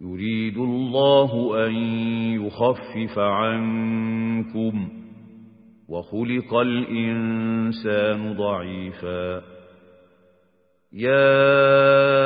يريد الله أن يخفف عنكم وخلق الإنسان ضعيفا. يا